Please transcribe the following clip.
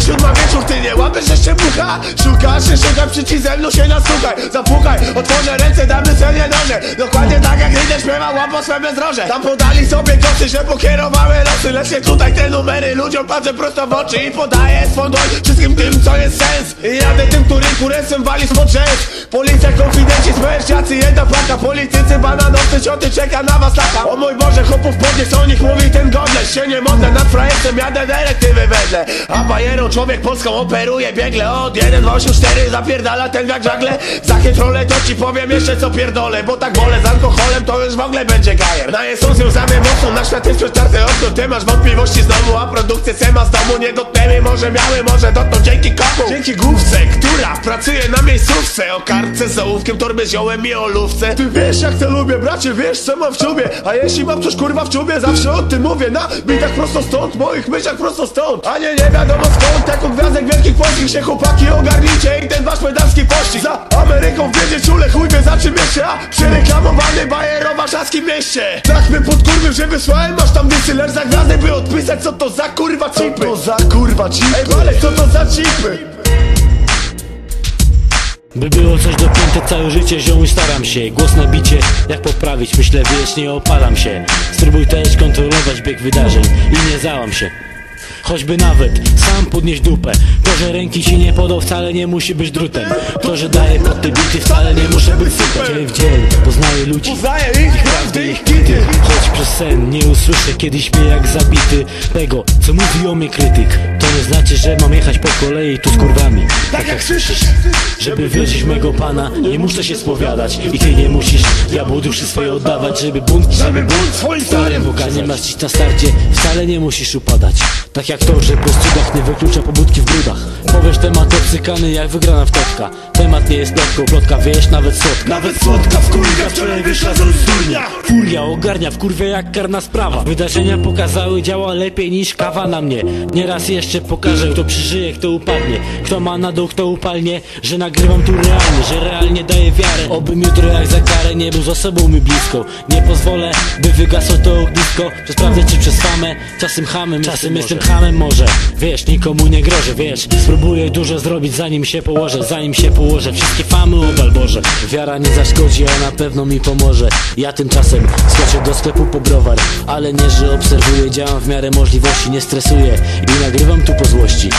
siódma wieczór, ty nie łapiesz jeszcze bucha. Szukasz się, szukaj, przycisk ze mną się nasłuchaj. Zapukaj, otworzę ręce, damy cenie noże Dokładnie tak jak Lider śpiewa, łapo swe bezdroże Tam podali sobie kosy, że pokierowały losy. Lecz nie tutaj te numery, ludziom patrzę prosto w oczy I podaję swą dłoń wszystkim tym, co jest sens. I jadę tym, który kuresem wali spod rzęs Policja, konfidenci, smężniacy, jedna plaka. Politycy, bananowcy, cioty, czeka na was lata O mój Boże, chłopów podnieś, o nich mówi ten godleś Się nie modlę, nad frajercem jadę dyrektywy wedle. A bajerą człowiek Polską operuje biegle Od 1, 2, 8, 4 zapierdala ten jak żagle. Za chytrole to ci powiem jeszcze co pierdolę Bo tak wolę z alkoholem to już w ogóle będzie gajer. Na jest są związane mocno, na świat jest przeczarte okno. Ty masz wątpliwości znowu, a produkcję sema z domu. Nie dotknęły, może miały, może dotąd dzięki komu Dzięki główce, która pracuje na miejscówce. O kartce z ołówkiem, torby z ziołem i o lówce Ty wiesz jak to lubię, bracie, wiesz co mam w czubie A jeśli mam coś kurwa w czubie, zawsze o tym mówię. Na bitach prosto stąd, moich myślach prosto stąd. A nie, nie wiadomo skąd, jako gwiazdek wielkich polskich się chłopaki ogarnijcie I ten wasz pedalski pościg. Za Ameryką wiedzie czule, chuj wie za czym jeszcze A przereklamowany bajer o warszawskim mieście. Tak mnie podkurwił, że wysłałem masz tam dysy Lecz za by odpisać co to za kurwa cipy. Co to za kurwa cipy? Ej wale, co to za cipy? By było coś dopięte całe życie, ziomuj staram się. Głos na bicie, jak poprawić, myślę wiesz, nie opalam się. Spróbuj też kontrolować bieg wydarzeń i nie załam się. Choćby nawet sam podnieść dupę. To, że ręki ci nie podał wcale nie musi być drutem. To, że daję pod te bity wcale nie muszę być super. Dzień w dzień poznaję ludzi Poznaję ich prawdy, ich sen nie usłyszę kiedyś mnie jak zabity. Tego, co mówi o mnie krytyk To nie znaczy, że mam jechać po kolei tu z kurwami. Tak jak słyszysz. żeby wierzyć mego pana, nie muszę się spowiadać. I ty nie musisz diabłu duszy swojej oddawać Żeby bunt, żeby bunt swoim Stary Boga nie masz dziś na starcie Wcale nie musisz upadać. Tak jak to, że po cudach nie wyklucza pobudki w brudach. Powiesz temat obcykany jak wygrana wtotka Temat nie jest plotką, plotka wiesz nawet słodka Nawet słodka w kurwa wczoraj wyszła z rozdurnia Furia ogarnia w kurwie jak karna sprawa. Wydarzenia pokazały działa lepiej niż kawa na mnie. Nieraz jeszcze pokażę kto przeżyje, kto upadnie. Kto ma na dół, kto upalnie Że nagrywam tu realnie, że realnie daję wiarę. Obym jutro jak za karę nie był z osobą mi bliską. Nie pozwolę, by wygasło to ognisko. Że sprawdzę czy przez famę, czasem hamem Czasem jestem hamem może. Wiesz, nikomu nie grożę, wiesz. Spróbuję dużo zrobić zanim się położę Zanim się położę, wszystkie famy obal Boże Wiara nie zaszkodzi, a na pewno mi pomoże. Ja tymczasem skoczę do sklepu po browar Ale nie, że obserwuję, działam w miarę możliwości Nie stresuję i nagrywam tu po złości